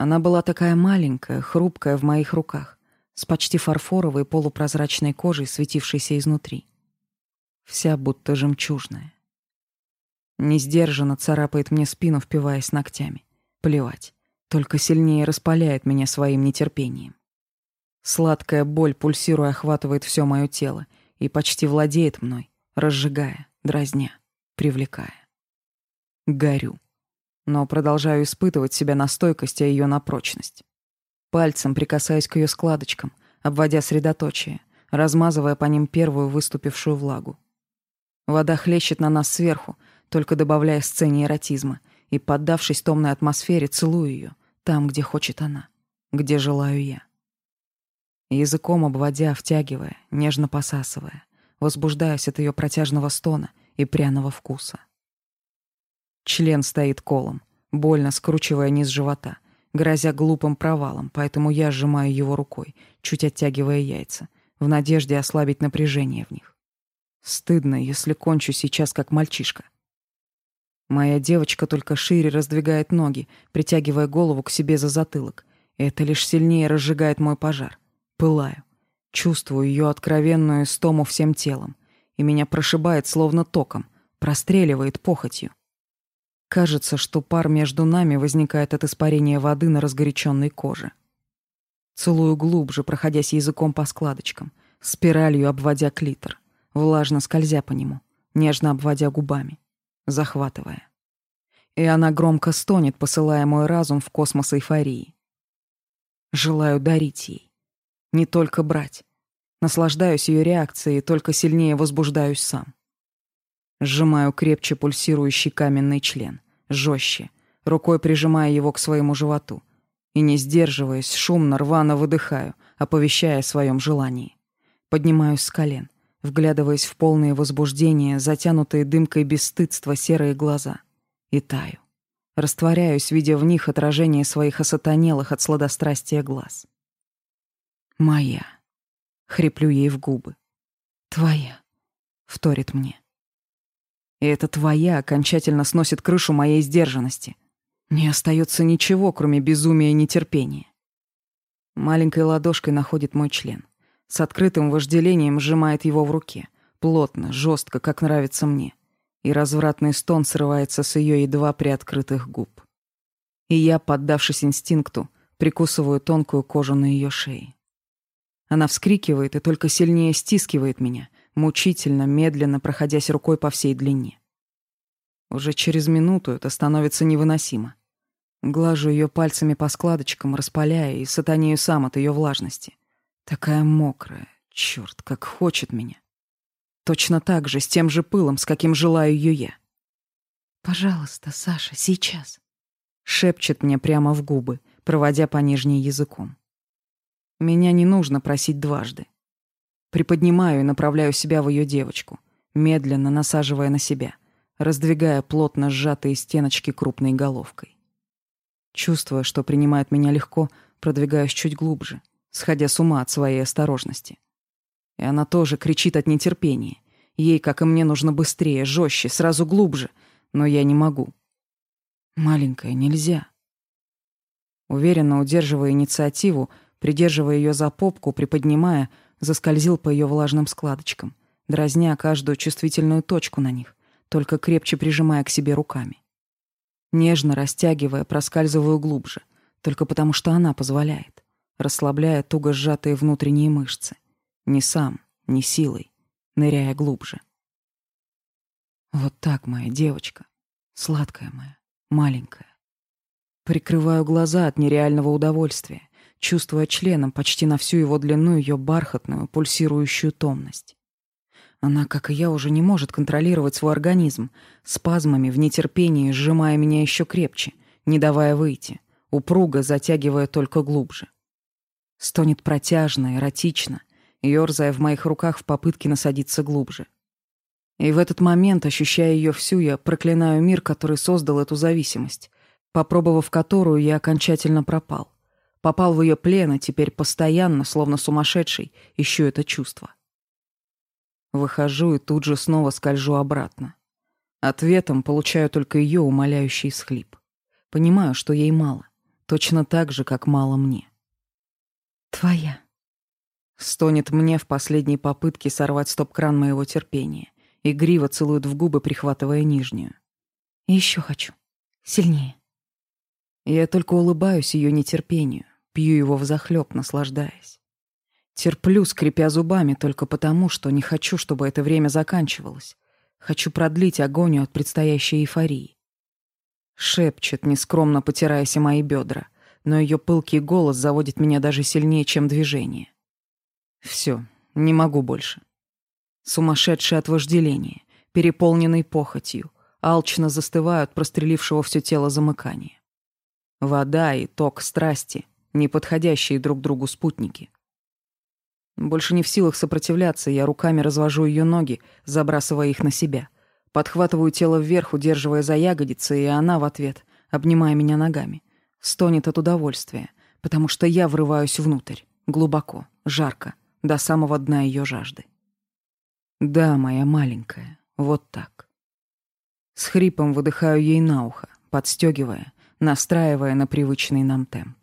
Она была такая маленькая, хрупкая в моих руках, с почти фарфоровой полупрозрачной кожей, светившейся изнутри. Вся будто жемчужная. Несдержанно царапает мне спину, впиваясь ногтями. Плевать. Только сильнее распаляет меня своим нетерпением. Сладкая боль, пульсируя, охватывает все мое тело и почти владеет мной, разжигая, дразня, привлекая. Горю но продолжаю испытывать себя на стойкость, и а ее на прочность. Пальцем прикасаюсь к ее складочкам, обводя средоточие, размазывая по ним первую выступившую влагу. Вода хлещет на нас сверху, только добавляя сцене эротизма, и, поддавшись томной атмосфере, целую ее там, где хочет она, где желаю я. Языком обводя, втягивая, нежно посасывая, возбуждаясь от ее протяжного стона и пряного вкуса. Член стоит колом, больно скручивая низ живота, грозя глупым провалом, поэтому я сжимаю его рукой, чуть оттягивая яйца, в надежде ослабить напряжение в них. Стыдно, если кончу сейчас как мальчишка. Моя девочка только шире раздвигает ноги, притягивая голову к себе за затылок. Это лишь сильнее разжигает мой пожар. Пылаю. Чувствую ее откровенную стому всем телом. И меня прошибает словно током, простреливает похотью. Кажется, что пар между нами возникает от испарения воды на разгоряченной коже. Целую глубже, проходясь языком по складочкам, спиралью обводя клитор, влажно скользя по нему, нежно обводя губами, захватывая. И она громко стонет, посылая мой разум в космос эйфории. Желаю дарить ей. Не только брать. Наслаждаюсь ее реакцией, только сильнее возбуждаюсь сам. Сжимаю крепче пульсирующий каменный член, жестче, рукой прижимая его к своему животу. И, не сдерживаясь, шумно, рвано выдыхаю, оповещая о своем желании. Поднимаюсь с колен, вглядываясь в полные возбуждение, затянутые дымкой бесстыдства серые глаза. И таю. Растворяюсь, видя в них отражение своих осатанелых от сладострастия глаз. «Моя!» — хриплю ей в губы. «Твоя!» — вторит мне. И эта твоя окончательно сносит крышу моей сдержанности. Не остается ничего, кроме безумия и нетерпения. Маленькой ладошкой находит мой член. С открытым вожделением сжимает его в руке. Плотно, жестко, как нравится мне. И развратный стон срывается с ее едва приоткрытых губ. И я, поддавшись инстинкту, прикусываю тонкую кожу на ее шее. Она вскрикивает и только сильнее стискивает меня — мучительно, медленно проходясь рукой по всей длине. Уже через минуту это становится невыносимо. Глажу ее пальцами по складочкам, распаляя, и сатанею сам от ее влажности. Такая мокрая, черт, как хочет меня. Точно так же, с тем же пылом, с каким желаю ее я. «Пожалуйста, Саша, сейчас», — шепчет мне прямо в губы, проводя по нижней языком. Меня не нужно просить дважды. Приподнимаю и направляю себя в ее девочку, медленно насаживая на себя, раздвигая плотно сжатые стеночки крупной головкой. Чувствуя, что принимает меня легко, продвигаюсь чуть глубже, сходя с ума от своей осторожности. И она тоже кричит от нетерпения. Ей, как и мне, нужно быстрее, жестче, сразу глубже, но я не могу. Маленькая, нельзя. Уверенно удерживая инициативу, придерживая ее за попку, приподнимая — заскользил по ее влажным складочкам, дразня каждую чувствительную точку на них, только крепче прижимая к себе руками. Нежно растягивая, проскальзываю глубже, только потому что она позволяет, расслабляя туго сжатые внутренние мышцы. Не сам, не силой, ныряя глубже. Вот так, моя девочка, сладкая моя, маленькая. Прикрываю глаза от нереального удовольствия чувствуя членом почти на всю его длину ее бархатную, пульсирующую томность. Она, как и я, уже не может контролировать свой организм, спазмами в нетерпении сжимая меня еще крепче, не давая выйти, упруго затягивая только глубже. Стонет протяжно, эротично, ерзая в моих руках в попытке насадиться глубже. И в этот момент, ощущая ее всю, я проклинаю мир, который создал эту зависимость, попробовав которую, я окончательно пропал. Попал в ее плен, а теперь постоянно, словно сумасшедший, ищу это чувство. Выхожу и тут же снова скольжу обратно. Ответом получаю только ее умоляющий схлип. Понимаю, что ей мало. Точно так же, как мало мне. «Твоя». Стонет мне в последней попытке сорвать стоп-кран моего терпения. И грива целует в губы, прихватывая нижнюю. «Еще хочу. Сильнее». Я только улыбаюсь ее нетерпению. Пью его взахлёб, наслаждаясь. Терплю, скрипя зубами, только потому, что не хочу, чтобы это время заканчивалось. Хочу продлить агонию от предстоящей эйфории. Шепчет, нескромно потираясь о мои бедра, но ее пылкий голос заводит меня даже сильнее, чем движение. Все, не могу больше. Сумасшедший от вожделения, переполненный похотью, алчно застываю прострелившего все тело замыкания. Вода и ток страсти неподходящие друг другу спутники. Больше не в силах сопротивляться, я руками развожу ее ноги, забрасывая их на себя. Подхватываю тело вверх, удерживая за ягодицы, и она в ответ, обнимая меня ногами, стонет от удовольствия, потому что я врываюсь внутрь, глубоко, жарко, до самого дна ее жажды. Да, моя маленькая, вот так. С хрипом выдыхаю ей на ухо, подстегивая, настраивая на привычный нам темп.